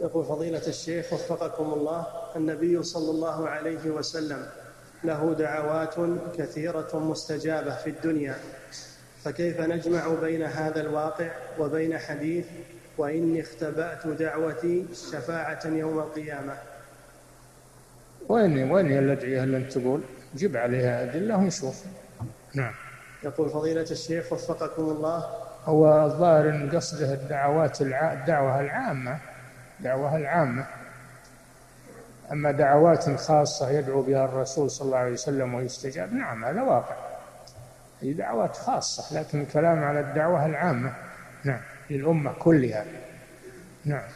يقول فضيلة الشيخ وفقكم الله النبي صلى الله عليه وسلم له دعوات كثيرة مستجابة في الدنيا فكيف نجمع بين هذا الواقع وبين حديث وإني اختبأت دعوتي شفاعة يوم القيامة؟ وين وين الأدعية اللي أنت تقول؟ جيب عليها أدلة ونشوف. نعم. يقول فضيلة الشيخ وفقكم الله هو الظاهر أن قصده الدعوات الع... الدعوة العامة الدعوة العامة. أما دعوات خاصة يدعو بها الرسول صلى الله عليه وسلم ويستجاب نعم هذا واقع. هي دعوات خاصة لكن الكلام على الدعوة العامة نعم للأمة كلها. نعم.